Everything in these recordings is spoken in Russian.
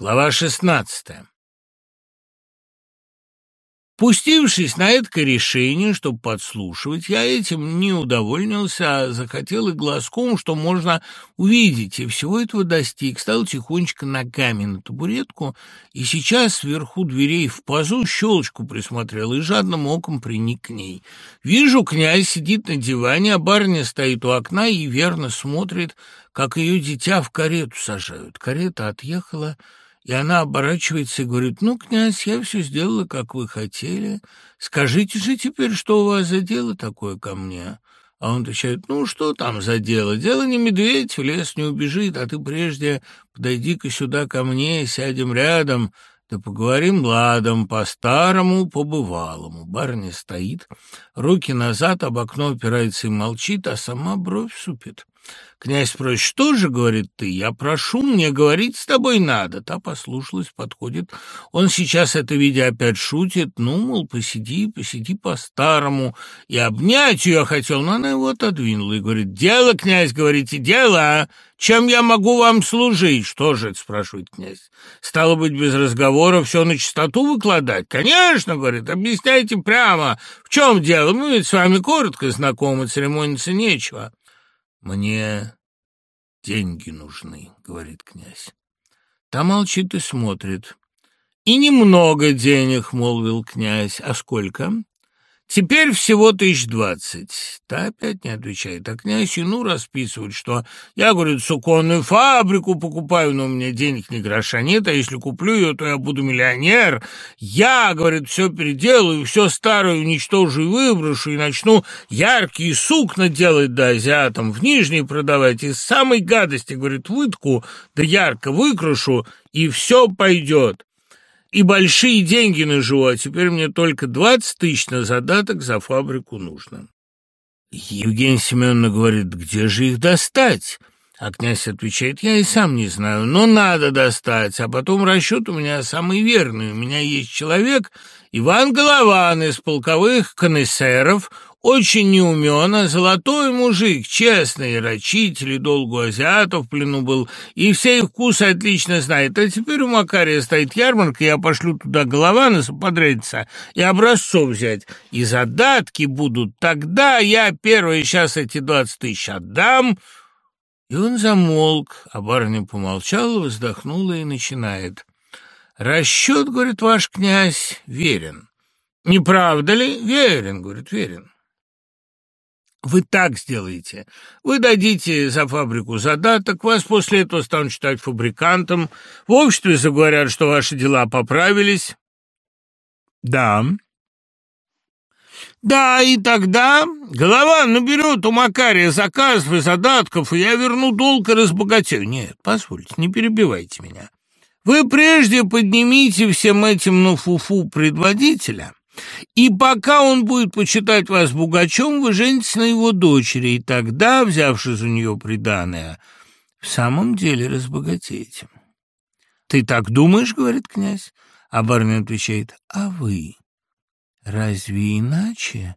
Глава шестнадцатая. Пустившись на это решение, чтобы подслушивать, я этим не удовольнился, а захотел и глазком, что можно увидеть, и всего этого достиг. Стал тихонечко ногами на табуретку, и сейчас сверху дверей в пазу щелочку присмотрел и жадным оком приник к ней. Вижу, князь сидит на диване, а барыня стоит у окна и верно смотрит, как ее дитя в карету сажают. Карета отъехала, и она оборачивается и говорит, «Ну, князь, я все сделала, как вы хотели. Скажите же теперь, что у вас за дело такое ко мне?» А он отвечает, «Ну, что там за дело? Дело не медведь, в лес не убежит, а ты прежде подойди-ка сюда ко мне, сядем рядом, да поговорим ладом, по-старому, по-бывалому». Барыня стоит, руки назад, об окно опирается и молчит, а сама бровь супит. Князь просит, что же, говорит ты, я прошу, мне говорить с тобой надо. Та послушалась, подходит. Он сейчас это видя опять шутит, ну, мол, посиди, посиди по-старому. И обнять ее хотел, но она его отодвинула и говорит, дело, князь, говорите, дело, чем я могу вам служить? Что же это, спрашивает князь. Стало быть, без разговора все на чистоту выкладать? Конечно, говорит, объясняйте прямо, в чем дело, мы ведь с вами коротко знакомы, церемониться нечего. «Мне деньги нужны», — говорит князь. Та молчит и смотрит. «И немного денег», — молвил князь. «А сколько?» Теперь всего тысяч двадцать. Та опять не отвечает. А князь ну расписывает, что я, говорит, суконную фабрику покупаю, но у меня денег ни гроша нет, а если куплю ее, то я буду миллионер. Я, говорит, все переделаю, все старое уничтожу и выброшу, и начну яркие сукна делать да азиатам, в нижней продавать, из самой гадости, говорит, вытку, да ярко выкрашу, и все пойдет и большие деньги наживу, а теперь мне только двадцать тысяч на задаток за фабрику нужно. Евгения Семеновна говорит, где же их достать? А князь отвечает, я и сам не знаю, но надо достать, а потом расчет у меня самый верный. У меня есть человек, Иван Голован из полковых конессеров, очень неумен, золотой мужик, честный, рачитель и долгу азиатов в плену был, и все их вкусы отлично знает. А теперь у Макария стоит ярмарка, я пошлю туда Голована подрядиться и образцов взять. И задатки будут. Тогда я первые сейчас эти двадцать тысяч отдам». И он замолк, а барыня помолчала, вздохнула и начинает. «Расчет, — говорит ваш князь, — верен». «Не правда ли?» «Верен, — говорит, — верен». Вы так сделаете. Вы дадите за фабрику задаток, вас после этого станут считать фабрикантом, в обществе заговорят, что ваши дела поправились. Да. Да, и тогда голова наберет у Макария заказов и задатков, и я верну долг и разбогатею. Нет, позвольте, не перебивайте меня. Вы прежде поднимите всем этим на фуфу предводителя, и пока он будет почитать вас богачом, вы женитесь на его дочери, и тогда, взявши за нее приданое, в самом деле разбогатеете. «Ты так думаешь?» — говорит князь. А бармен отвечает, «А вы разве иначе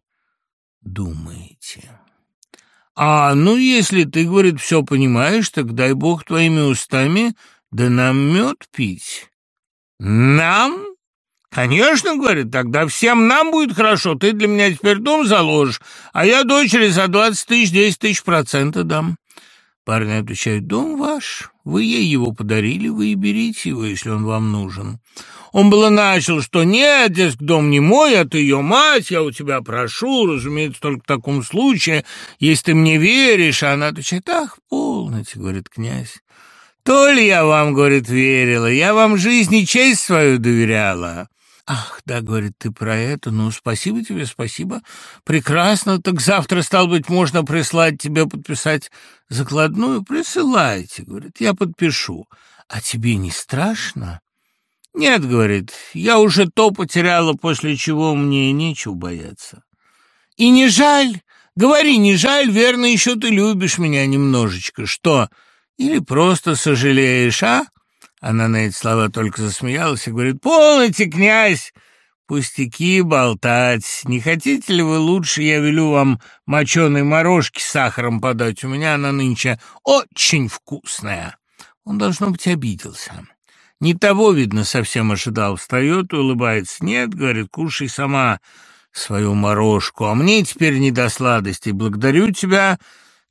думаете?» «А, ну, если ты, — говорит, — все понимаешь, так дай бог твоими устами, да нам мед пить». «Нам?» «Конечно, — говорит, — тогда всем нам будет хорошо. Ты для меня теперь дом заложишь, а я дочери за двадцать тысяч, десять тысяч процента дам». Парни отвечают, «Дом ваш, вы ей его подарили, вы и берите его, если он вам нужен». Он было начал, что нет, дескать, дом не мой, а ты ее мать, я у тебя прошу, разумеется, только в таком случае, если ты мне веришь. А она отвечает, ах, полноте, говорит князь. То ли я вам, говорит, верила, я вам жизнь и честь свою доверяла. «Ах, да, — говорит, — ты про это. Ну, спасибо тебе, спасибо. Прекрасно. Так завтра, стал быть, можно прислать тебе подписать закладную? Присылайте, — говорит, — я подпишу. А тебе не страшно?» «Нет, — говорит, — я уже то потеряла, после чего мне нечего бояться». «И не жаль? Говори, не жаль, верно, еще ты любишь меня немножечко. Что? Или просто сожалеешь, а?» Она на эти слова только засмеялась и говорит, «Полноте, князь! Пустяки болтать. Не хотите ли вы лучше, я велю вам моченой морожки с сахаром подать? У меня она нынче очень вкусная». Он, должно быть, обиделся. Не того, видно, совсем ожидал. Встает улыбается. Нет, говорит, кушай сама свою морожку, а мне теперь не до сладостей. Благодарю тебя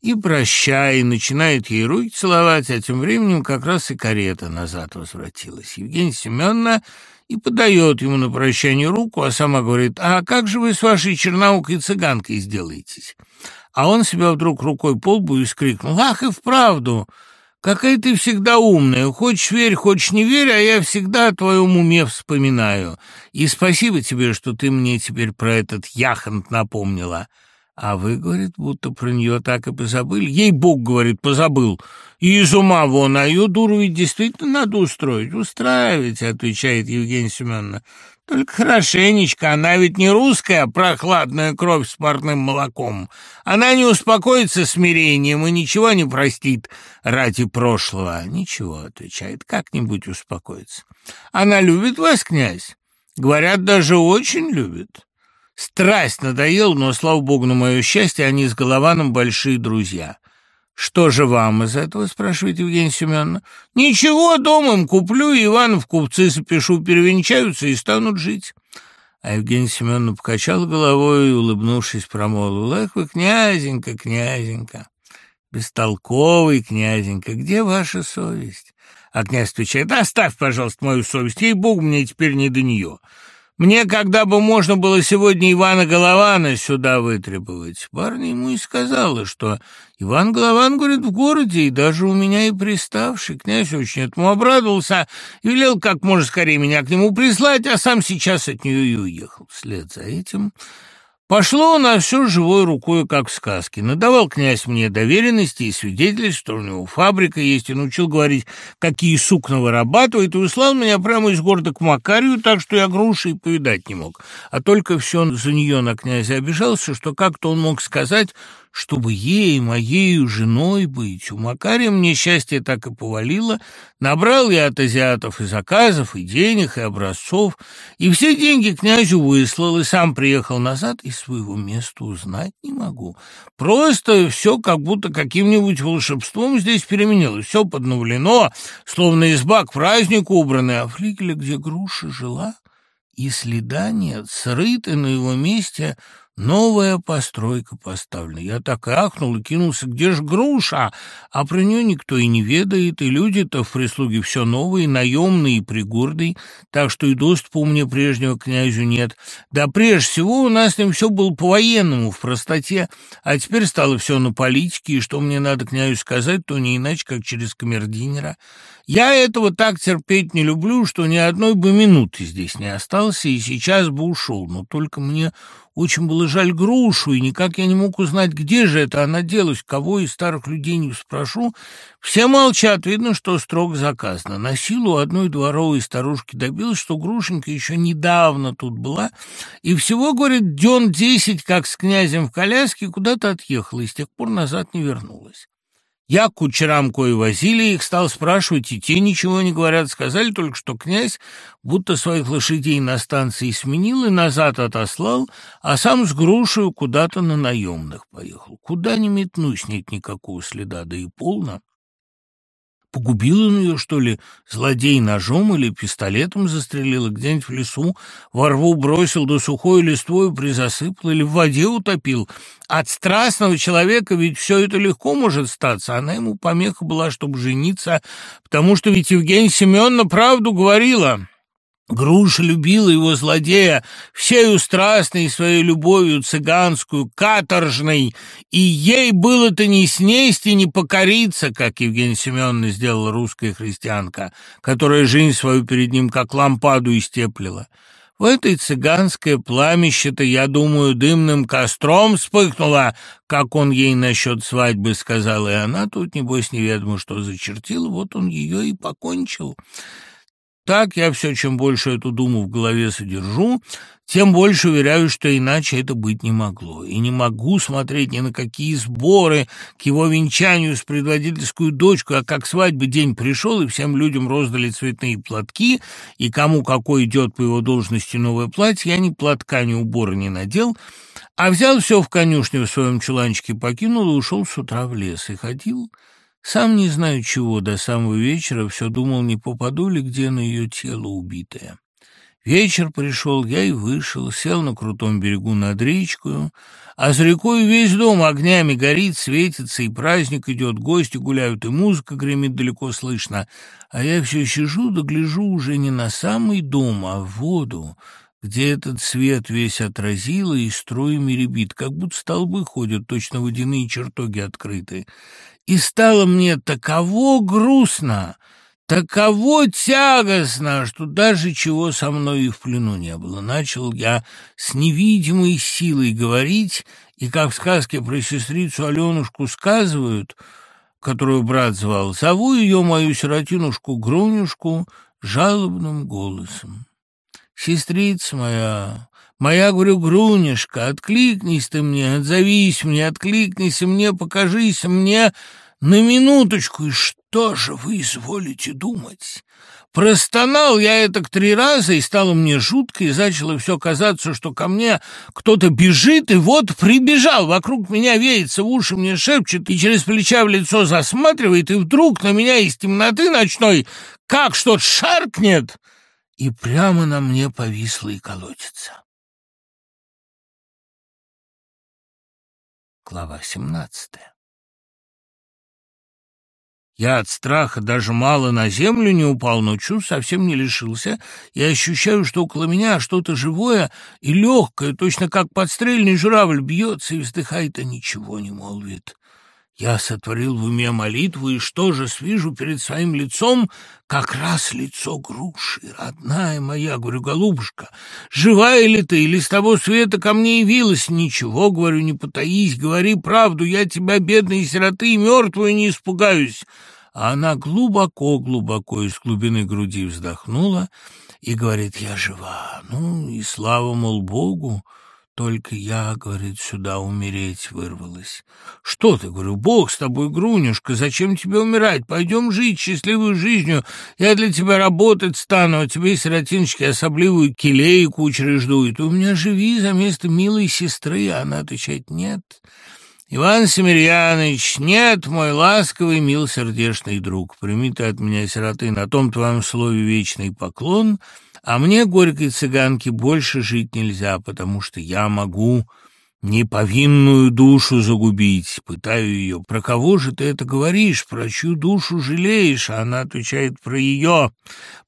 и прощай. Начинает ей руки целовать, а тем временем как раз и карета назад возвратилась. Евгения Семеновна и подает ему на прощание руку, а сама говорит, «А как же вы с вашей черноукой цыганкой сделаетесь?» А он себя вдруг рукой по лбу и скрикнул, «Ах, и вправду! Какая ты всегда умная! Хочешь верь, хочешь не верь, а я всегда о твоем уме вспоминаю. И спасибо тебе, что ты мне теперь про этот яхонт напомнила». А вы, говорит, будто про нее так и позабыли. Ей-бог, говорит, позабыл. И из ума вон, а ее дуру ведь действительно надо устроить. Устраивать, отвечает Евгения Семеновна. Только хорошенечко, она ведь не русская, прохладная кровь с парным молоком. Она не успокоится смирением и ничего не простит ради прошлого. Ничего, отвечает, как-нибудь успокоится. Она любит вас, князь? Говорят, даже очень любит. Страсть надоел, но, слава богу, на мое счастье, они с Голованом большие друзья. «Что же вам из этого?» — спрашивает Евгения Семеновна. «Ничего, домом куплю, и Иванов купцы запишу, перевенчаются и станут жить». А Евгения Семеновна покачала головой и, улыбнувшись, промолвила. «Эх вы, князенька, князенька, бестолковый князенька, где ваша совесть?» А князь отвечает, «Оставь, пожалуйста, мою совесть, ей-богу, мне теперь не до нее». Мне когда бы можно было сегодня Ивана Голована сюда вытребовать. Барни ему и сказала, что Иван Голован, говорит, в городе, и даже у меня и приставший. Князь очень этому обрадовался и велел как можно скорее меня к нему прислать, а сам сейчас от нее и уехал. Вслед за этим Пошло на все живой рукой, как в сказке. Надавал князь мне доверенности и свидетельств, что у него фабрика есть, и научил говорить, какие сукна вырабатывает, и услал меня прямо из города к Макарию, так что я груши и повидать не мог. А только все за нее на князя обижался, что как-то он мог сказать, чтобы ей, моею женой быть. У Макария мне счастье так и повалило. Набрал я от азиатов и заказов, и денег, и образцов, и все деньги князю выслал, и сам приехал назад, и своего места узнать не могу. Просто все как будто каким-нибудь волшебством здесь переменилось, все подновлено, словно изба к празднику убранная, а флигеля, где груша жила, и следа нет, срыты на его месте — Новая постройка поставлена. Я так и ахнул и кинулся, где ж груша? А про нее никто и не ведает, и люди-то в прислуге все новые, наемные и пригордые, так что и доступа у меня прежнего князю нет. Да прежде всего у нас с ним все было по-военному, в простоте, а теперь стало все на политике, и что мне надо князю сказать, то не иначе, как через камердинера. Я этого так терпеть не люблю, что ни одной бы минуты здесь не остался, и сейчас бы ушел, но только мне очень было жаль грушу, и никак я не мог узнать, где же это она делась, кого из старых людей не спрошу. Все молчат, видно, что строго заказано. На силу одной дворовой старушки добилась, что Грушенька еще недавно тут была, и всего, говорит, дён десять, как с князем в коляске, куда-то отъехала, и с тех пор назад не вернулась. Я к кучерам кое возили, их стал спрашивать, и те ничего не говорят. Сказали только, что князь будто своих лошадей на станции сменил и назад отослал, а сам с грушей куда-то на наемных поехал. Куда не метнусь, нет никакого следа, да и полно. Погубил он ее, что ли, злодей ножом или пистолетом застрелил, где-нибудь в лесу, во рву бросил, до сухой листвою призасыпал или в воде утопил. От страстного человека ведь все это легко может статься. Она ему помеха была, чтобы жениться, потому что ведь Евгения Семеновна правду говорила. Груша любила его злодея всею страстной своей любовью цыганскую, каторжной, и ей было-то не снесть и не покориться, как Евгения Семеновна сделала русская христианка, которая жизнь свою перед ним как лампаду истеплила. В этой цыганское пламище-то, я думаю, дымным костром вспыхнуло, как он ей насчет свадьбы сказал, и она тут, небось, неведомо что зачертила, вот он ее и покончил». Так я все, чем больше эту думу в голове содержу, тем больше уверяю, что иначе это быть не могло. И не могу смотреть ни на какие сборы к его венчанию с предводительскую дочку, а как свадьбы день пришел, и всем людям роздали цветные платки, и кому какой идет по его должности новое платье, я ни платка, ни убора не надел, а взял все в конюшню в своем чуланчике, покинул и ушел с утра в лес, и ходил Сам не знаю чего, до самого вечера все думал, не попаду ли где на ее тело убитое. Вечер пришел, я и вышел, сел на крутом берегу над речкою, а с рекой весь дом огнями горит, светится, и праздник идет, гости гуляют, и музыка гремит далеко слышно. А я все сижу да гляжу уже не на самый дом, а в воду, где этот свет весь отразило и струями ребит, как будто столбы ходят, точно водяные чертоги открыты. И стало мне таково грустно, таково тягостно, что даже чего со мной и в плену не было. Начал я с невидимой силой говорить, и, как в сказке про сестрицу Аленушку сказывают, которую брат звал, зову ее, мою сиротинушку Грунюшку, жалобным голосом. «Сестрица моя, моя, говорю, Грунишка, откликнись ты мне, отзовись мне, откликнись мне, покажись мне на минуточку, и что же вы изволите думать?» Простонал я это три раза, и стало мне жутко, и начало все казаться, что ко мне кто-то бежит, и вот прибежал. Вокруг меня веется, в уши мне шепчет, и через плеча в лицо засматривает, и вдруг на меня из темноты ночной как что-то шаркнет, и прямо на мне повисло и колотится. Глава семнадцатая я от страха даже мало на землю не упал, но чувств совсем не лишился, и ощущаю, что около меня что-то живое и легкое, точно как подстрельный журавль, бьется и вздыхает, а ничего не молвит. Я сотворил в уме молитву, и что же свижу перед своим лицом? Как раз лицо груши, родная моя, говорю, голубушка, живая ли ты, или с того света ко мне явилась? Ничего, говорю, не потаись, говори правду, я тебя, бедной сироты, мертвую не испугаюсь. А она глубоко-глубоко из глубины груди вздохнула и говорит, я жива, ну и слава, мол, Богу, только я, говорит, сюда умереть вырвалась. Что ты, говорю, бог с тобой, Грунюшка, зачем тебе умирать? Пойдем жить счастливой жизнью. Я для тебя работать стану, а тебе, сиротиночки, особливую келейку учреждуют. У меня живи за место милой сестры, а она отвечает нет. Иван Семерьяныч, нет, мой ласковый, милосердечный друг, прими ты от меня, сироты, на том твоем слове вечный поклон — а мне, горькой цыганке, больше жить нельзя, потому что я могу неповинную душу загубить. Пытаю ее, про кого же ты это говоришь, про чью душу жалеешь? А она отвечает про ее,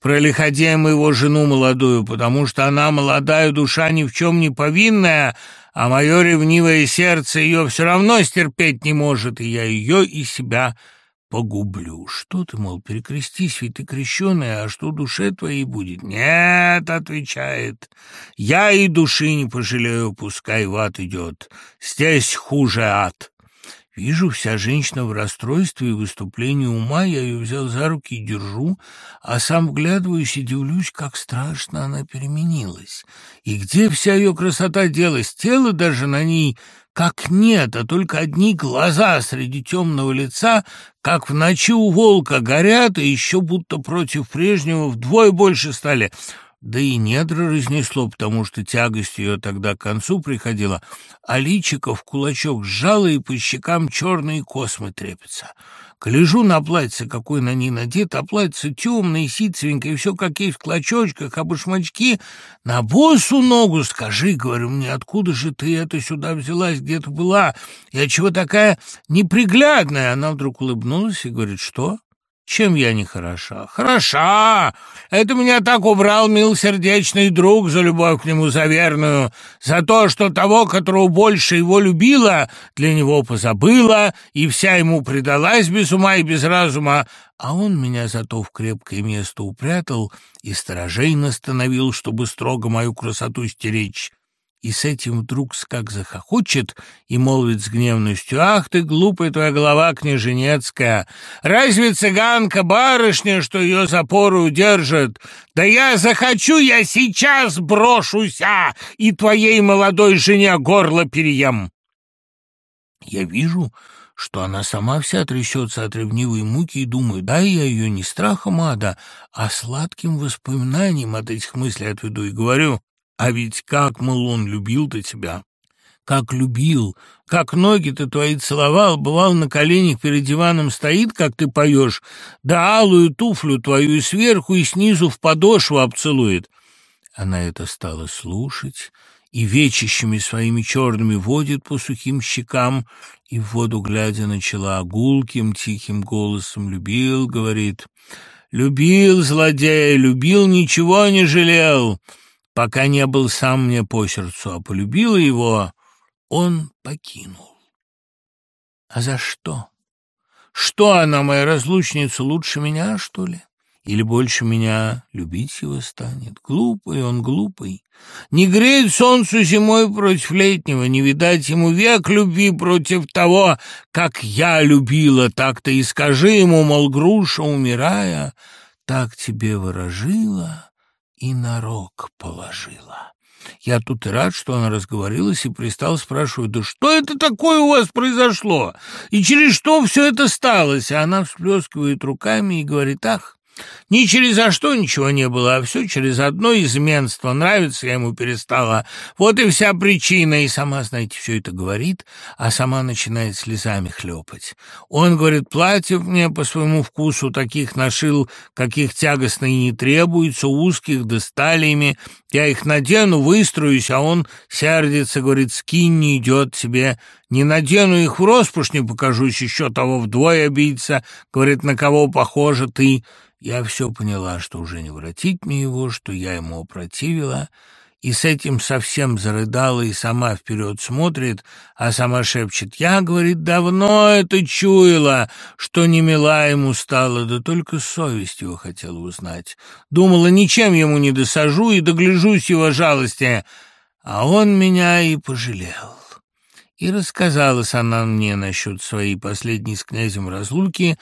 про лиходея моего жену молодую, потому что она молодая душа ни в чем не повинная, а мое ревнивое сердце ее все равно стерпеть не может, и я ее и себя погублю. Что ты, мол, перекрестись, ведь ты крещеная, а что душе твоей будет? Нет, отвечает, я и души не пожалею, пускай в ад идет. Здесь хуже ад. Вижу, вся женщина в расстройстве и выступлении ума, я ее взял за руки и держу, а сам вглядываюсь и дивлюсь, как страшно она переменилась. И где вся ее красота делась? Тело даже на ней как нет, а только одни глаза среди темного лица, как в ночи у волка, горят, и еще будто против прежнего вдвое больше стали. Да и недра разнесло, потому что тягость ее тогда к концу приходила, а личико в кулачок сжало, и по щекам черные космы трепятся. Гляжу на платье, какое на ней надето, а платье темное, ситцевенькое, все как есть в клочочках, а башмачки на босу ногу. Скажи, говорю мне, откуда же ты это сюда взялась, где ты была? Я чего такая неприглядная? Она вдруг улыбнулась и говорит, что? Чем я не хороша? Хороша! Это меня так убрал милосердечный друг за любовь к нему за верную, за то, что того, которого больше его любила, для него позабыла и вся ему предалась без ума и без разума, а он меня зато в крепкое место упрятал и сторожей настановил, чтобы строго мою красоту стеречь и с этим вдруг как захохочет и молвит с гневностью, «Ах ты, глупая твоя голова княженецкая! Разве цыганка барышня, что ее запору удержит? Да я захочу, я сейчас брошуся и твоей молодой жене горло переем!» Я вижу, что она сама вся трясется от ревнивой муки и думаю, да, я ее не страхом ада, а сладким воспоминанием от этих мыслей отведу и говорю, а ведь как, мол, он любил-то тебя. как любил, как ноги ты твои целовал, бывал на коленях перед диваном стоит, как ты поешь, да алую туфлю твою и сверху, и снизу в подошву обцелует. Она это стала слушать и вечищами своими черными водит по сухим щекам, и в воду глядя начала гулким тихим голосом «любил», говорит, «любил, злодей, любил, ничего не жалел» пока не был сам мне по сердцу, а полюбила его, он покинул. А за что? Что она, моя разлучница, лучше меня, что ли? Или больше меня любить его станет? Глупый он, глупый. Не греет солнцу зимой против летнего, не видать ему век любви против того, как я любила, так-то и скажи ему, мол, груша, умирая, так тебе выражила и на рог положила. Я тут и рад, что она разговорилась и пристал спрашивать, да что это такое у вас произошло? И через что все это сталось? А она всплескивает руками и говорит, ах, ни через за что ничего не было, а все через одно изменство. Нравится я ему перестала. Вот и вся причина. И сама, знаете, все это говорит, а сама начинает слезами хлепать. Он, говорит, платьев мне по своему вкусу таких нашил, каких тягостно и не требуется, узких да сталиями. Я их надену, выстроюсь, а он сердится, говорит, скинь, не идет тебе. Не надену их в роспушь, не покажусь, еще того вдвое обидится. Говорит, на кого похожа ты? Я все поняла, что уже не воротить мне его, что я ему опротивила, и с этим совсем зарыдала и сама вперед смотрит, а сама шепчет, «Я, — говорит, — давно это чуяла, что не мила ему стала, да только совесть его хотела узнать. Думала, ничем ему не досажу и догляжусь его жалости, а он меня и пожалел». И рассказалась она мне насчет своей последней с князем разлуки,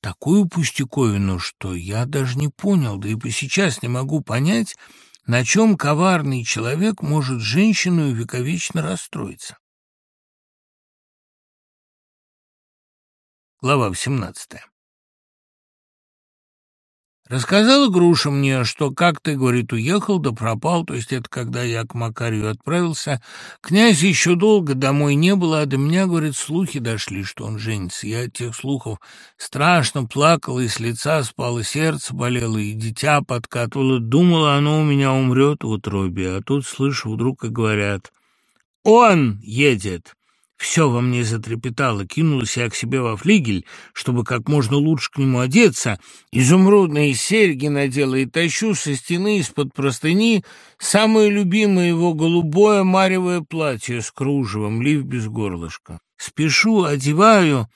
такую пустяковину, что я даже не понял, да и по сейчас не могу понять, на чем коварный человек может женщину вековечно расстроиться. Глава 18. Рассказала Груша мне, что как ты, говорит, уехал да пропал, то есть это когда я к Макарию отправился. Князь еще долго домой не было, а до меня, говорит, слухи дошли, что он женится. Я от тех слухов страшно плакала, и с лица спало, сердце болело, и дитя подкатывало. Думала, оно у меня умрет в утробе, а тут слышу вдруг и говорят, «Он едет!» Все во мне затрепетало, кинулась я к себе во флигель, чтобы как можно лучше к нему одеться. Изумрудные серьги надела и тащу со стены из-под простыни самое любимое его голубое маревое платье с кружевом, лиф без горлышка. Спешу, одеваю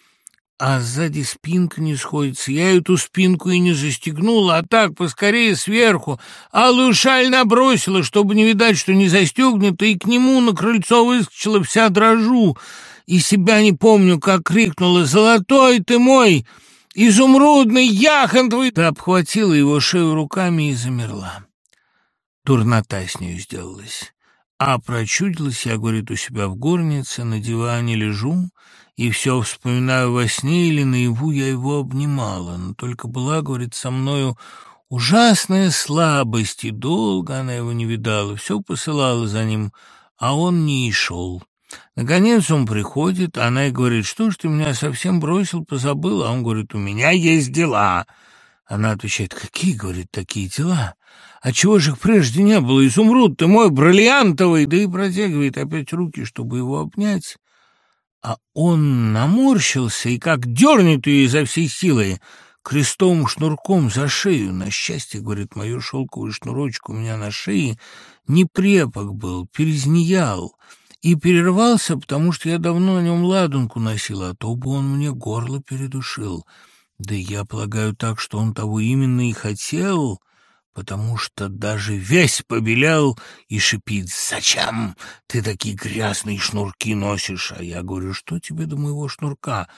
а сзади спинка не сходится. Я эту спинку и не застегнула, а так, поскорее сверху. Алую шаль набросила, чтобы не видать, что не застегнута, и к нему на крыльцо выскочила вся дрожу. И себя не помню, как крикнула «Золотой ты мой! Изумрудный яхан твой!» Ты обхватила его шею руками и замерла. Дурнота с нею сделалась. А прочудилась я, говорит, у себя в горнице, на диване лежу, и все вспоминаю во сне или наяву я его обнимала, но только была, говорит, со мною ужасная слабость, и долго она его не видала, все посылала за ним, а он не и шел. Наконец он приходит, она и говорит, что ж ты меня совсем бросил, позабыл, а он говорит, у меня есть дела. Она отвечает, какие, говорит, такие дела? А чего же их прежде не было? Изумруд ты мой, бриллиантовый! Да и протягивает опять руки, чтобы его обнять. А он наморщился и как дернет ее изо всей силы крестовым шнурком за шею. На счастье, говорит, мою шелковую шнурочку у меня на шее не препок был, перезниял и перервался, потому что я давно на нем ладунку носила, а то бы он мне горло передушил. Да я полагаю так, что он того именно и хотел, потому что даже весь побелел и шипит «Зачем ты такие грязные шнурки носишь?» А я говорю «Что тебе до моего шнурка?»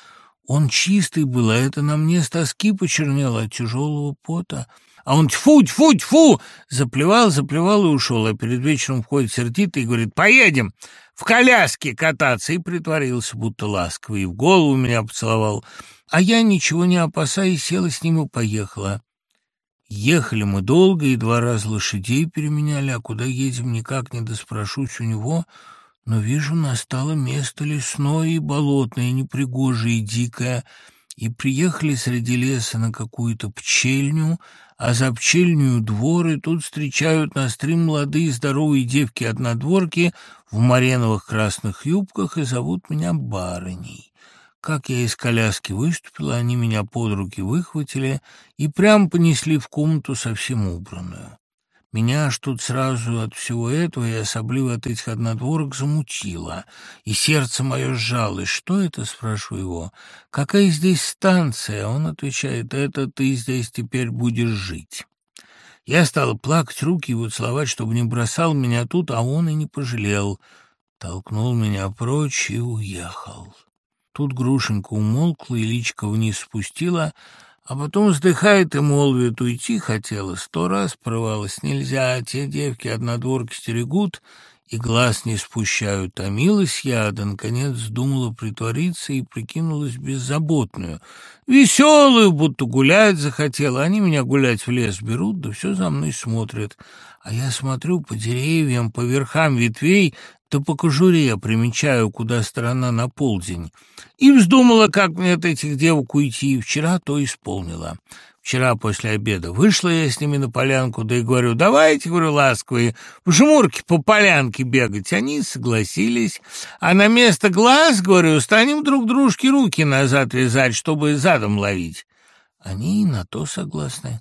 Он чистый был, а это на мне с тоски почернело от тяжелого пота. А он тьфу, тьфу, тьфу, заплевал, заплевал и ушел. А перед вечером входит сердито и говорит, поедем в коляске кататься. И притворился, будто ласковый, и в голову меня поцеловал. А я, ничего не опасаясь, села с ним и поехала. Ехали мы долго и два раза лошадей переменяли, а куда едем, никак не доспрошусь у него. Но вижу, настало место лесное и болотное, непригожее и дикое, и приехали среди леса на какую-то пчельню, а за пчельню двор, и тут встречают нас три молодые здоровые девки-однодворки в мареновых красных юбках и зовут меня барыней. Как я из коляски выступила, они меня под руки выхватили и прямо понесли в комнату совсем убранную. Меня аж тут сразу от всего этого и особливо от этих однодворок замутило, и сердце мое сжалось. «Что это?» — спрашиваю его. «Какая здесь станция?» Он отвечает, «Это ты здесь теперь будешь жить». Я стала плакать, руки его целовать, чтобы не бросал меня тут, а он и не пожалел. Толкнул меня прочь и уехал. Тут Грушенька умолкла и личко вниз спустила, а потом вздыхает и молвит, уйти хотела, сто раз порывалась, нельзя, а те девки однодворки стерегут и глаз не спущают. Томилась я, да, наконец, думала притвориться и прикинулась беззаботную. Веселую, будто гулять захотела. Они меня гулять в лес берут, да все за мной смотрят. А я смотрю по деревьям, по верхам ветвей, то по кожуре примечаю, куда сторона на полдень. И вздумала, как мне от этих девок уйти, и вчера то исполнила. Вчера после обеда вышла я с ними на полянку, да и говорю, давайте, говорю, ласковые, в жмурке по полянке бегать. Они согласились, а на место глаз, говорю, станем друг дружке руки назад вязать, чтобы задом ловить. Они на то согласны.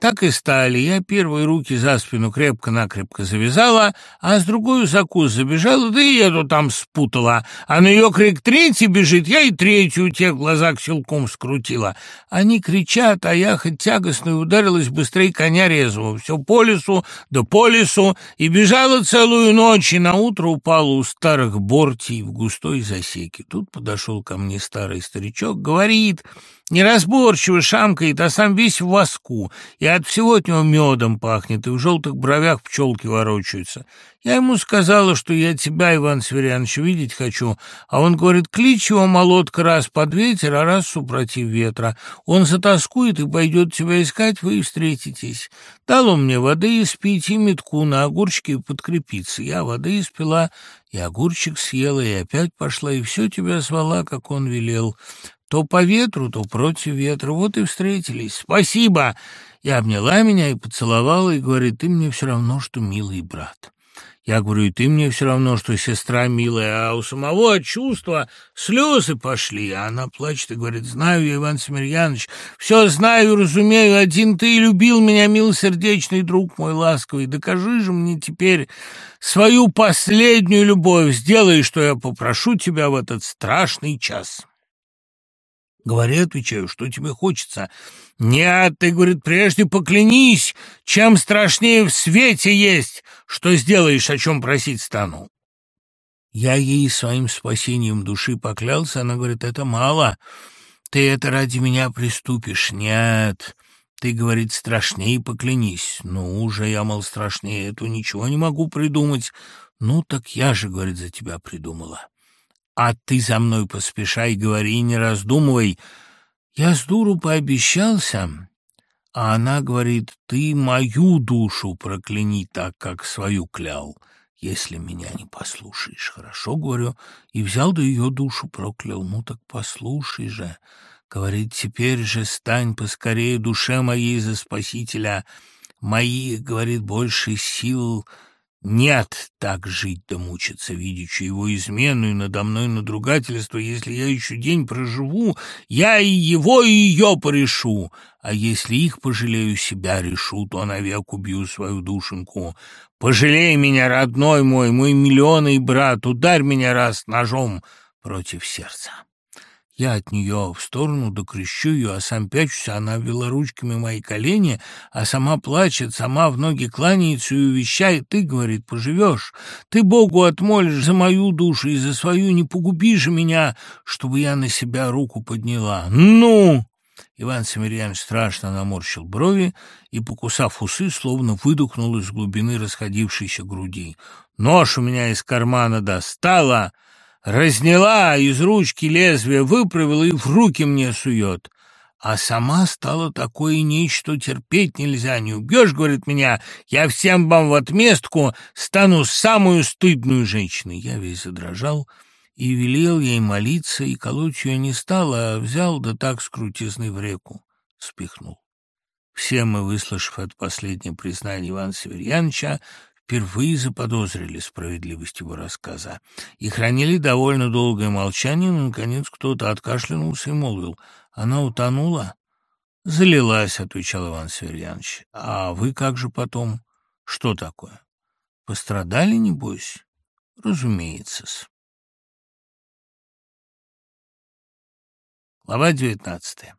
Так и стали. Я первые руки за спину крепко-накрепко завязала, а с другой за куст забежала, да и эту там спутала. А на ее крик третий бежит, я и третью тех глазах силком скрутила. Они кричат, а я хоть тягостно ударилась быстрее коня резвого. Все по лесу, да по лесу, и бежала целую ночь, и наутро упала у старых бортий в густой засеке. Тут подошел ко мне старый старичок, говорит неразборчиво шамкает, а сам весь в воску, и от всего от него медом пахнет, и в желтых бровях пчелки ворочаются. Я ему сказала, что я тебя, Иван Сверянович, видеть хочу, а он говорит, клич его, молотка, раз под ветер, а раз супротив ветра. Он затаскует и пойдет тебя искать, вы и встретитесь. Дал он мне воды испить и метку на огурчике подкрепиться. Я воды испила, и огурчик съела, и опять пошла, и все тебя звала, как он велел. То по ветру, то против ветра. Вот и встретились. Спасибо!» И обняла меня, и поцеловала, и говорит, «Ты мне все равно, что милый брат». Я говорю, и ты мне все равно, что сестра милая, а у самого чувства слезы пошли. А она плачет и говорит, знаю я, Иван Семерьянович, все знаю и разумею, один ты любил меня, милосердечный друг мой ласковый. Докажи же мне теперь свою последнюю любовь, сделай, что я попрошу тебя в этот страшный час». Говори, отвечаю, что тебе хочется. Нет, ты, говорит, прежде поклянись, чем страшнее в свете есть, что сделаешь, о чем просить стану. Я ей своим спасением души поклялся, она говорит, это мало, ты это ради меня приступишь. Нет, ты, говорит, страшнее поклянись. Ну, уже я, мол, страшнее, эту ничего не могу придумать. Ну, так я же, говорит, за тебя придумала. А ты за мной поспешай, говори, не раздумывай. Я с дуру пообещался, а она говорит, ты мою душу прокляни так, как свою клял, если меня не послушаешь. Хорошо, говорю, и взял да ее душу проклял. Ну так послушай же. Говорит, теперь же стань поскорее душе моей за спасителя. Мои, говорит, больше сил нет так жить да мучиться, видячи его измену и надо мной надругательство. Если я еще день проживу, я и его, и ее порешу. А если их пожалею, себя решу, то навек убью свою душеньку. Пожалей меня, родной мой, мой миллионный брат, ударь меня раз ножом против сердца. Я от нее в сторону докрещу ее, а сам пячусь, она вела ручками мои колени, а сама плачет, сама в ноги кланяется и увещает. Ты, говорит, поживешь, ты Богу отмолишь за мою душу и за свою, не погуби же меня, чтобы я на себя руку подняла. Ну! Иван Семерьянович страшно наморщил брови и, покусав усы, словно выдохнул из глубины расходившейся груди. Нож у меня из кармана достала — Разняла из ручки лезвие, выправила и в руки мне сует. а сама стала такое нечто терпеть нельзя. Не убьешь, говорит меня, я всем вам в отместку стану самую стыдную женщиной. Я весь задрожал и велел ей молиться, и колоть ее не стал, а взял, да так с крутизны в реку спихнул. Все мы, выслушав это последнее признание Ивана Северьяновича, впервые заподозрили справедливость его рассказа и хранили довольно долгое молчание, но, наконец, кто-то откашлянулся и молвил. «Она утонула?» «Залилась», — отвечал Иван Северьянович. «А вы как же потом? Что такое? Пострадали, небось?» «Разумеется-с». Глава девятнадцатая.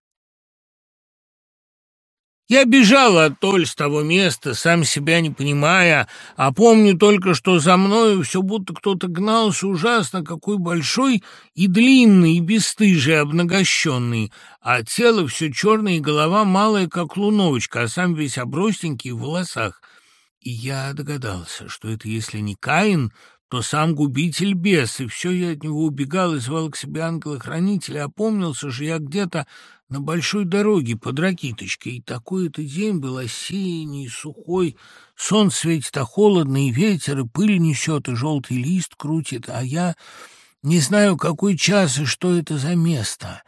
Я бежал от Толь с того места, сам себя не понимая, а помню только, что за мною все будто кто-то гнался ужасно, какой большой и длинный, и бесстыжий, обнагощенный, а тело все черное, и голова малая, как луновочка, а сам весь обростенький в волосах. И я догадался, что это, если не Каин, то сам губитель бес, и все я от него убегал и звал к себе ангела-хранителя. Опомнился же я где-то на большой дороге под Ракиточкой, и такой это день был осенний, сухой, солнце светит, а холодно, и ветер, и пыль несет, и желтый лист крутит, а я не знаю, какой час и что это за место».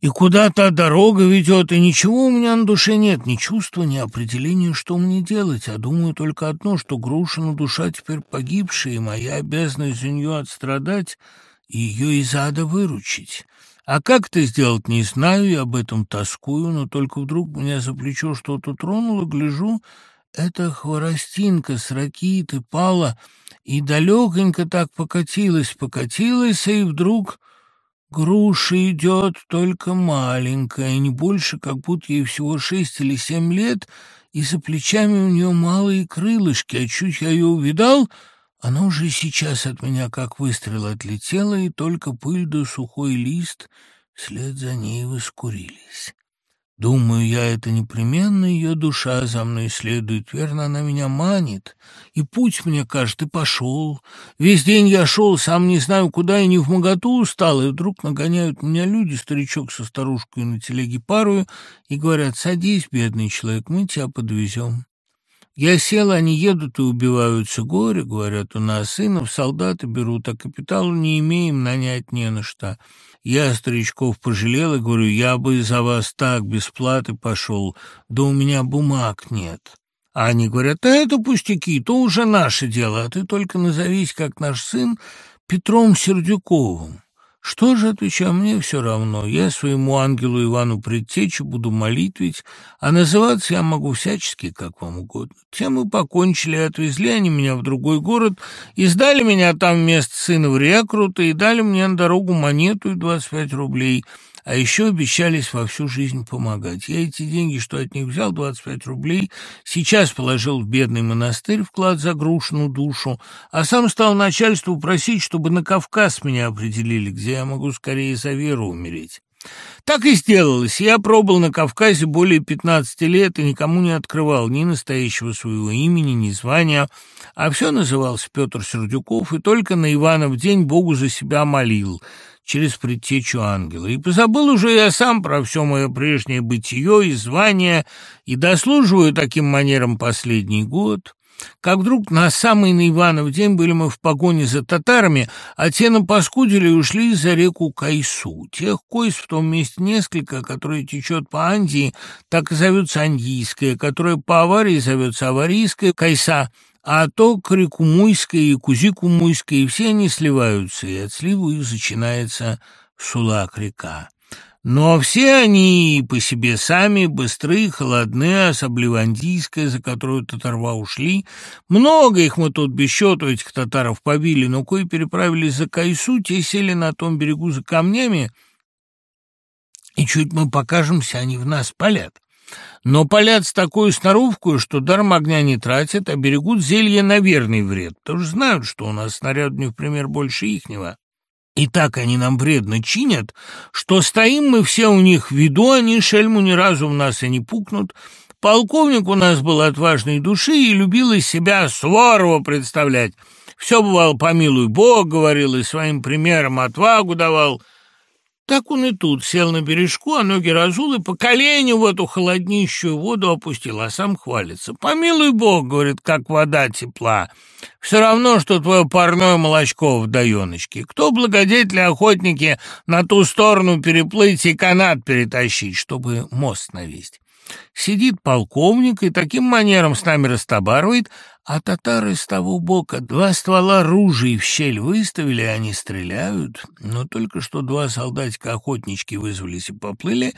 И куда та дорога ведет, и ничего у меня на душе нет, ни чувства, ни определения, что мне делать, а думаю только одно, что Грушина душа теперь погибшая, и моя обязанность за нее отстрадать и ее из ада выручить. А как это сделать, не знаю, я об этом тоскую, но только вдруг меня за плечо что-то тронуло, гляжу, это хворостинка с ракиты пала, и далеконько так покатилась, покатилась, и вдруг Груша идет только маленькая, не больше, как будто ей всего шесть или семь лет, и за плечами у нее малые крылышки, а чуть я ее увидал, она уже сейчас от меня как выстрел отлетела, и только пыль да сухой лист вслед за ней воскурились. Думаю я, это непременно ее душа за мной следует, верно, она меня манит, и путь мне, кажется, и пошел. Весь день я шел, сам не знаю куда, и не в моготу устал, и вдруг нагоняют меня люди, старичок со старушкой на телеге парую, и говорят, садись, бедный человек, мы тебя подвезем. Я сел, они едут и убиваются горе, говорят, у нас сынов солдаты берут, а капиталу не имеем, нанять не на что. Я старичков пожалел и говорю, я бы за вас так без платы пошел, да у меня бумаг нет. А они говорят, а это пустяки, то уже наше дело, а ты только назовись, как наш сын, Петром Сердюковым. Что же, отвечаю, мне все равно. Я своему ангелу Ивану Предтечу буду молитвить, а называться я могу всячески, как вам угодно. Тем мы покончили, отвезли они меня в другой город и сдали меня там вместо сына в рекрута и дали мне на дорогу монету и двадцать пять рублей — а еще обещались во всю жизнь помогать. Я эти деньги, что от них взял, 25 рублей, сейчас положил в бедный монастырь вклад за грушину душу, а сам стал начальству просить, чтобы на Кавказ меня определили, где я могу скорее за веру умереть. Так и сделалось. Я пробыл на Кавказе более 15 лет и никому не открывал ни настоящего своего имени, ни звания, а все назывался Петр Сердюков и только на Иванов день Богу за себя молил – через предтечу ангела. И позабыл уже я сам про все мое прежнее бытие и звание, и дослуживаю таким манером последний год. Как вдруг на самый на Иванов день были мы в погоне за татарами, а те напаскудили и ушли за реку Кайсу. Тех койс в том месте несколько, которая течет по Андии, так и зовется Андийская, которая по аварии зовется Аварийская Кайса — а то Крикумуйская и Кузикумуйская, и все они сливаются, и от сливу их начинается Сулак-река. Но все они по себе сами быстрые, холодные, особливо андийская, за которую татарва ушли. Много их мы тут без счету этих татаров побили, но кое переправились за Кайсу, те сели на том берегу за камнями, и чуть мы покажемся, они в нас палят. Но палят с такой сноровкой, что даром огня не тратят, а берегут зелье на верный вред, потому что знают, что у нас снаряд не в пример больше ихнего. И так они нам вредно чинят, что стоим мы все у них в виду, они шельму ни разу в нас и не пукнут. Полковник у нас был отважной души и любил из себя Суворова представлять. Все бывало, помилуй Бог, говорил, и своим примером отвагу давал — Так он и тут сел на бережку, а ноги разул и по коленю в эту холоднищую воду опустил, а сам хвалится. «Помилуй Бог, — говорит, — как вода тепла. Все равно, что твое парное молочко в даеночке. Кто благодетели охотники на ту сторону переплыть и канат перетащить, чтобы мост навесть?» Сидит полковник и таким манером с нами растобарывает, а татары с того бока два ствола ружей в щель выставили, они стреляют. Но только что два солдатика-охотнички вызвались и поплыли,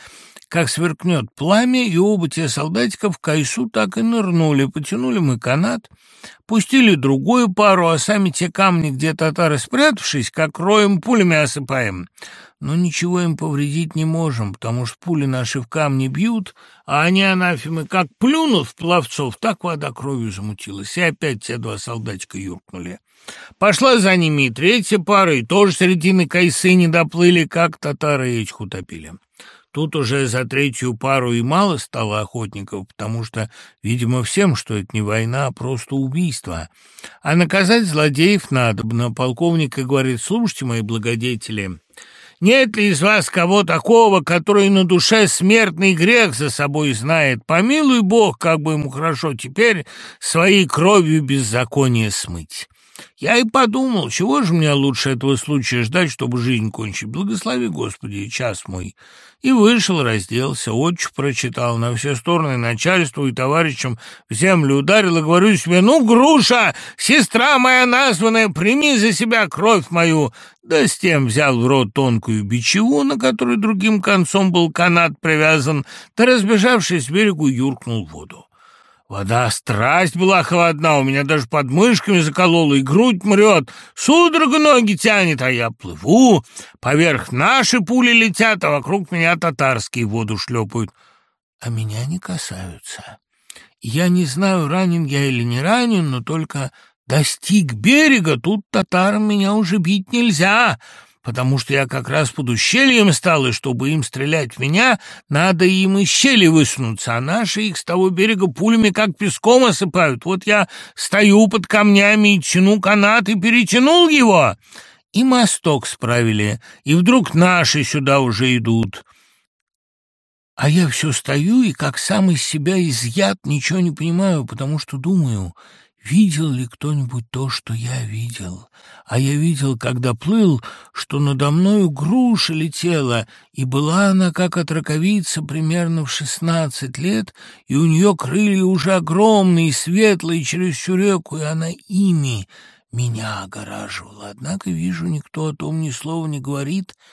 как сверкнет пламя, и оба те солдатика в кайсу так и нырнули. Потянули мы канат, пустили другую пару, а сами те камни, где татары спрятавшись, как роем пулями осыпаем. Но ничего им повредить не можем, потому что пули наши в камни бьют, а они, анафемы, как плюнут в пловцов, так вода кровью замутилась, и опять те два солдатика юркнули. Пошла за ними и третья пара, и тоже середины кайсы не доплыли, как татары этих утопили. Тут уже за третью пару и мало стало охотников, потому что, видимо, всем, что это не война, а просто убийство. А наказать злодеев надобно. Полковник и говорит, слушайте, мои благодетели, нет ли из вас кого такого, который на душе смертный грех за собой знает? Помилуй Бог, как бы ему хорошо теперь своей кровью беззаконие смыть. Я и подумал, чего же мне лучше этого случая ждать, чтобы жизнь кончить? Благослови, Господи, час мой. И вышел, разделся, отче прочитал, на все стороны начальству и товарищам в землю ударил, и говорю себе, ну, груша, сестра моя названная, прими за себя кровь мою. Да с тем взял в рот тонкую бичеву, на которой другим концом был канат привязан, да, разбежавшись к берегу, юркнул в воду. Вода страсть была холодна, у меня даже под мышками заколола, и грудь мрет, судорога ноги тянет, а я плыву, поверх наши пули летят, а вокруг меня татарские воду шлепают, а меня не касаются. Я не знаю, ранен я или не ранен, но только достиг берега, тут татарам меня уже бить нельзя» потому что я как раз под ущельем стал, и чтобы им стрелять в меня, надо им из щели высунуться, а наши их с того берега пулями как песком осыпают. Вот я стою под камнями и тяну канат, и перетянул его, и мосток справили, и вдруг наши сюда уже идут». А я все стою и, как сам из себя изъят, ничего не понимаю, потому что думаю, Видел ли кто-нибудь то, что я видел? А я видел, когда плыл, что надо мною груша летела, и была она, как от раковицы, примерно в шестнадцать лет, и у нее крылья уже огромные, светлые, через всю реку, и она ими меня огораживала. Однако, вижу, никто о том ни слова не говорит, —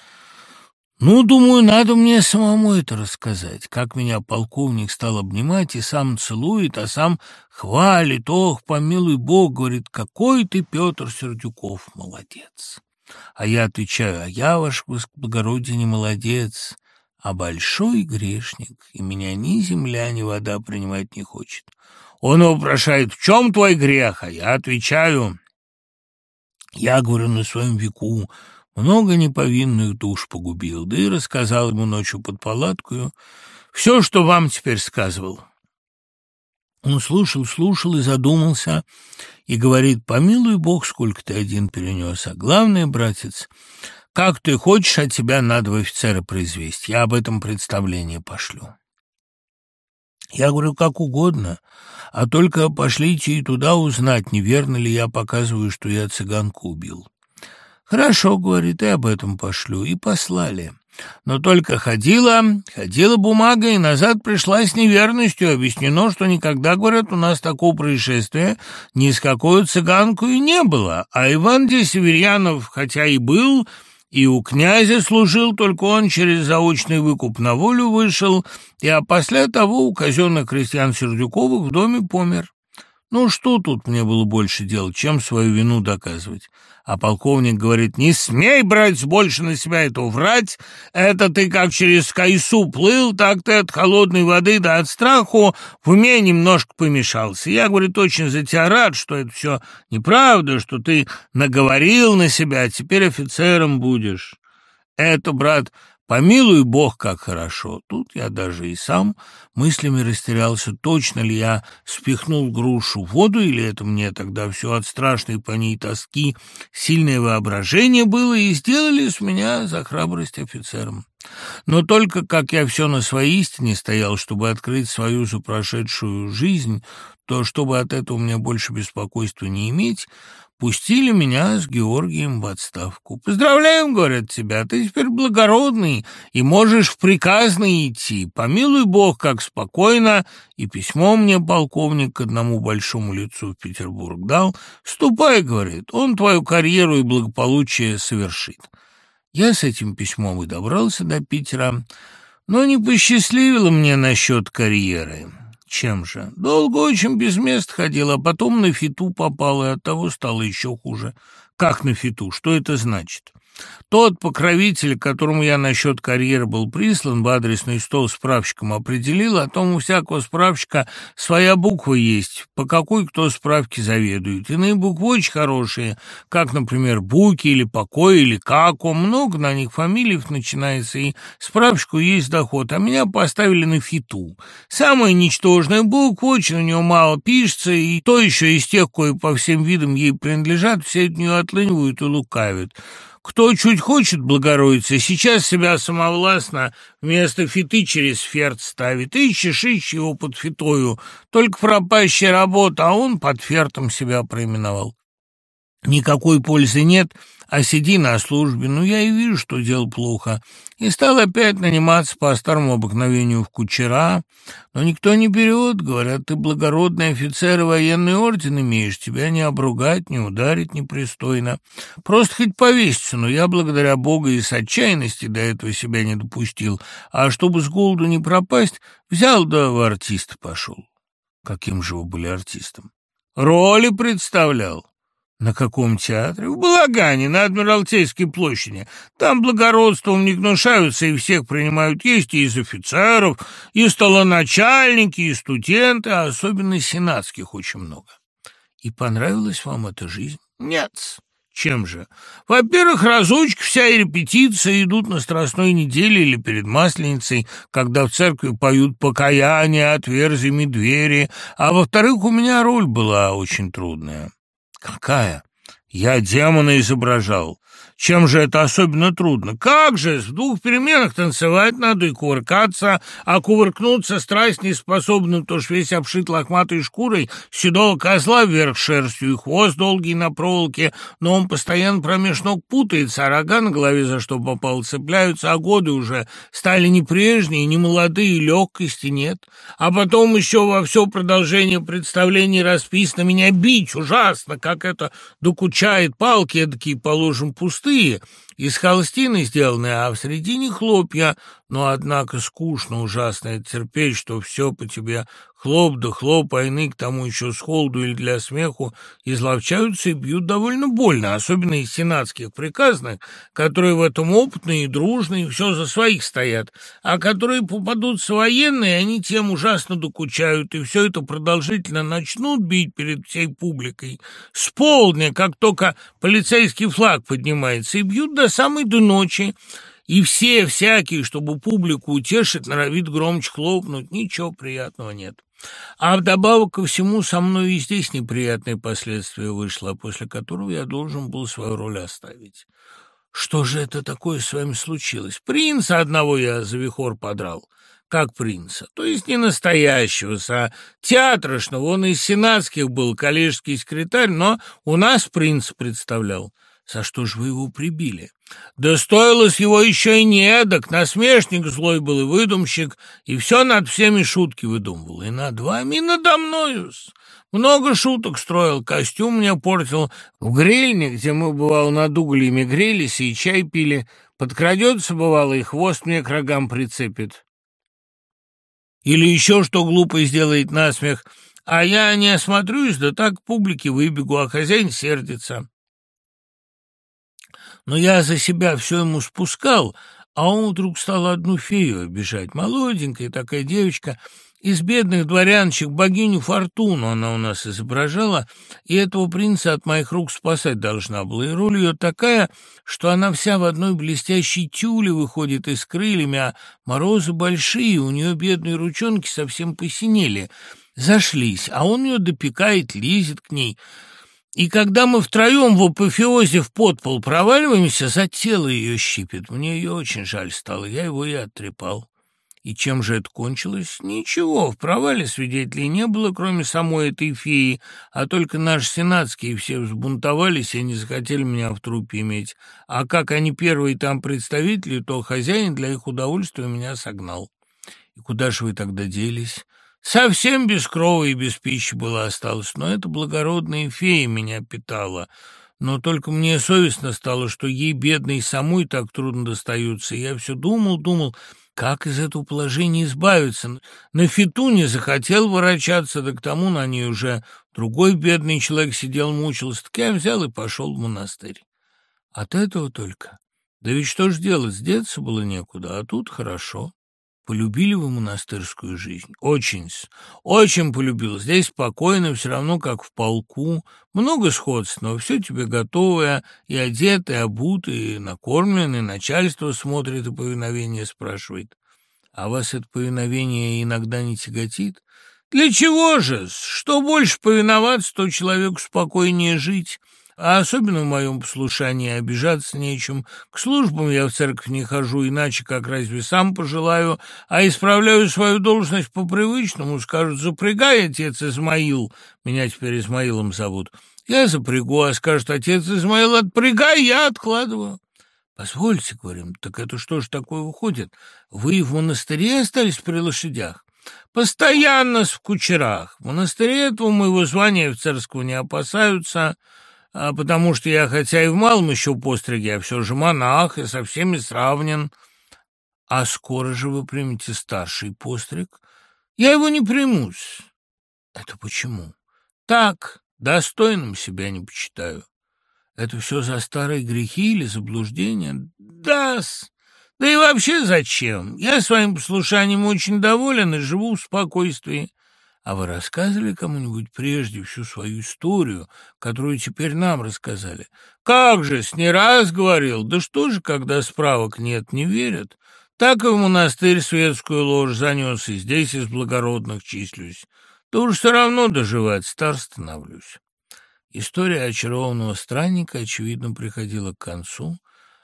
ну, думаю, надо мне самому это рассказать, как меня полковник стал обнимать и сам целует, а сам хвалит, ох, помилуй бог, говорит, какой ты, Петр Сердюков, молодец. А я отвечаю, а я, ваш благородие, не молодец, а большой грешник, и меня ни земля, ни вода принимать не хочет. Он вопрошает, в чем твой грех? А я отвечаю, я, говорю, на своем веку, много неповинных душ погубил, да и рассказал ему ночью под палаткою все, что вам теперь сказывал. Он слушал, слушал и задумался, и говорит, помилуй Бог, сколько ты один перенес, а главное, братец, как ты хочешь, от тебя надо в офицера произвести, я об этом представление пошлю. Я говорю, как угодно, а только пошлите и туда узнать, неверно ли я показываю, что я цыганку убил. «Хорошо, — говорит, — и об этом пошлю». И послали. Но только ходила, ходила бумага, и назад пришла с неверностью. Объяснено, что никогда, говорят, у нас такого происшествия ни с какой цыганку и не было. А Иван Десеверьянов, хотя и был, и у князя служил, только он через заочный выкуп на волю вышел, и а после того у казенных крестьян Сердюковых в доме помер. Ну, что тут мне было больше делать, чем свою вину доказывать? А полковник говорит, не смей брать больше на себя эту врать, это ты как через Кайсу плыл, так ты от холодной воды да от страху в уме немножко помешался. Я, говорит, очень за тебя рад, что это все неправда, что ты наговорил на себя, а теперь офицером будешь. Это, брат, Помилуй бог, как хорошо. Тут я даже и сам мыслями растерялся, точно ли я спихнул грушу в воду, или это мне тогда все от страшной по ней тоски сильное воображение было, и сделали с меня за храбрость офицером. Но только как я все на своей истине стоял, чтобы открыть свою за прошедшую жизнь, то чтобы от этого мне больше беспокойства не иметь, пустили меня с Георгием в отставку. «Поздравляем, — говорят тебя, — ты теперь благородный и можешь в приказный идти. Помилуй бог, как спокойно, и письмо мне полковник к одному большому лицу в Петербург дал. Ступай, — говорит, — он твою карьеру и благополучие совершит». Я с этим письмом и добрался до Питера, но не посчастливило мне насчет карьеры. Чем же? Долго очень без мест ходил, а потом на фиту попал, и оттого стало еще хуже. Как на фиту? Что это значит? Тот покровитель, которому я насчет карьеры был прислан, в адресный стол справщиком определил, о том у всякого справщика своя буква есть, по какой кто справки заведует. Иные буквы очень хорошие, как, например, Буки или Покой или Како, много на них фамилий начинается, и справщику есть доход, а меня поставили на фиту. Самая ничтожная буква, очень у нее мало пишется, и то еще из тех, кое по всем видам ей принадлежат, все от нее отлынивают и лукавят. Кто чуть хочет благородиться, сейчас себя самовластно вместо фиты через ферт ставит. Ищешь, ищешь его под фитою. Только пропащая работа, а он под фертом себя проименовал. Никакой пользы нет, а сиди на службе. Ну, я и вижу, что дело плохо. И стал опять наниматься по старому обыкновению в кучера. Но никто не берет, говорят, ты благородный офицер и военный орден имеешь, тебя не обругать, не ударить непристойно. Просто хоть повеситься, но я, благодаря Богу, и с отчаянности до этого себя не допустил. А чтобы с голоду не пропасть, взял да в артиста пошел. Каким же вы были артистом? Роли представлял. «На каком театре?» «В Балагане, на Адмиралтейской площади. Там благородством не гнушаются и всех принимают есть и из офицеров, и столоначальники, и студенты, а особенно сенатских очень много». «И понравилась вам эта жизнь?» «Нет». Чем же? Во-первых, разочек вся и репетиция идут на Страстной неделе или перед Масленицей, когда в церкви поют «Покаяние, отверзими двери», а во-вторых, у меня роль была очень трудная. «Какая?» «Я демона изображал. Чем же это особенно трудно? Как же, в двух переменах танцевать надо и кувыркаться, а кувыркнуться страсть не способна, то ж весь обшит лохматой шкурой, седого козла вверх шерстью и хвост долгий на проволоке, но он постоянно промеж ног путается, а рога на голове за что попал цепляются, а годы уже стали не прежние, не молодые, легкости нет. А потом еще во все продолжение представлений расписано меня бить ужасно, как это докучает палки эдакие, положим, пустые, пустые, из холстины сделаны, а в середине хлопья, но, однако, скучно ужасно это терпеть, что все по тебе. Хлоп да хлоп, а иные к тому еще с холоду или для смеху изловчаются и бьют довольно больно, особенно из сенатских приказных, которые в этом опытные и дружные, все за своих стоят, а которые попадутся военные, они тем ужасно докучают, и все это продолжительно начнут бить перед всей публикой. С полдня, как только полицейский флаг поднимается, и бьют до самой до ночи, и все всякие, чтобы публику утешить, норовит громче хлопнуть, ничего приятного нет. А вдобавок ко всему со мной и здесь неприятные последствия вышло, после которого я должен был свою роль оставить. Что же это такое с вами случилось? Принца одного я за вихор подрал. Как принца? То есть не настоящего, а театрышного. Он из сенатских был, коллежский секретарь, но у нас принца представлял. За что же вы его прибили? Да его еще и не эдак, насмешник злой был и выдумщик, и все над всеми шутки выдумывал, и над вами, и надо мною. Много шуток строил, костюм мне портил. В грильне, где мы, бывало, над углями грелись и чай пили, подкрадется, бывало, и хвост мне к рогам прицепит. Или еще что глупо сделает насмех, а я не осмотрюсь, да так к публике выбегу, а хозяин сердится. Но я за себя все ему спускал, а он вдруг стал одну фею обижать, молоденькая такая девочка, из бедных дворяночек богиню Фортуну она у нас изображала, и этого принца от моих рук спасать должна была. И роль ее такая, что она вся в одной блестящей тюле выходит из крыльями, а морозы большие, у нее бедные ручонки совсем посинели, зашлись, а он ее допекает, лезет к ней». И когда мы втроем в апофеозе в подпол проваливаемся, за тело ее щипет. Мне ее очень жаль стало, я его и оттрепал. И чем же это кончилось? Ничего, в провале свидетелей не было, кроме самой этой феи, а только наши сенатские все взбунтовались и не захотели меня в трупе иметь. А как они первые там представители, то хозяин для их удовольствия меня согнал. И куда же вы тогда делись? Совсем без крови и без пищи была осталась, но эта благородная фея меня питала. Но только мне совестно стало, что ей, бедной, самой так трудно достаются. Я все думал, думал, как из этого положения избавиться. На фиту не захотел ворочаться, да к тому на ней уже другой бедный человек сидел, мучился. Так я взял и пошел в монастырь. От этого только. Да ведь что ж делать, сдеться было некуда, а тут хорошо. Полюбили вы монастырскую жизнь? Очень, очень полюбил. Здесь спокойно, все равно как в полку. Много сходства, все тебе готовое, и одет, и обут, и накормлен, и начальство смотрит и повиновение спрашивает. А вас это повиновение иногда не тяготит? Для чего же? Что больше повиноваться, то человеку спокойнее жить. А особенно в моем послушании обижаться нечем. К службам я в церковь не хожу, иначе как разве сам пожелаю, а исправляю свою должность по-привычному. Скажут, запрягай, отец Измаил. Меня теперь Измаилом зовут. Я запрягу, а скажет отец Измаил, отпрягай, я откладываю. Позвольте, говорим, так это что ж такое выходит? Вы в монастыре остались при лошадях? Постоянно в кучерах. В монастыре этого моего звания офицерского не опасаются, а потому что я, хотя и в малом еще постриге, а все же монах и со всеми сравнен. А скоро же вы примете старший постриг? Я его не примусь. Это почему? Так, достойным себя не почитаю. Это все за старые грехи или заблуждения? Да-с. Да и вообще зачем? Я своим послушанием очень доволен и живу в спокойствии. А вы рассказывали кому-нибудь прежде всю свою историю, которую теперь нам рассказали? Как же, с не раз говорил. Да что же, когда справок нет, не верят? Так и в монастырь светскую ложь занес, и здесь из благородных числюсь. Да уж все равно доживать, стар становлюсь. История очарованного странника, очевидно, приходила к концу.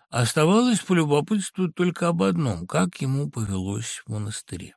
Оставалось полюбопытствовать только об одном, как ему повелось в монастыре.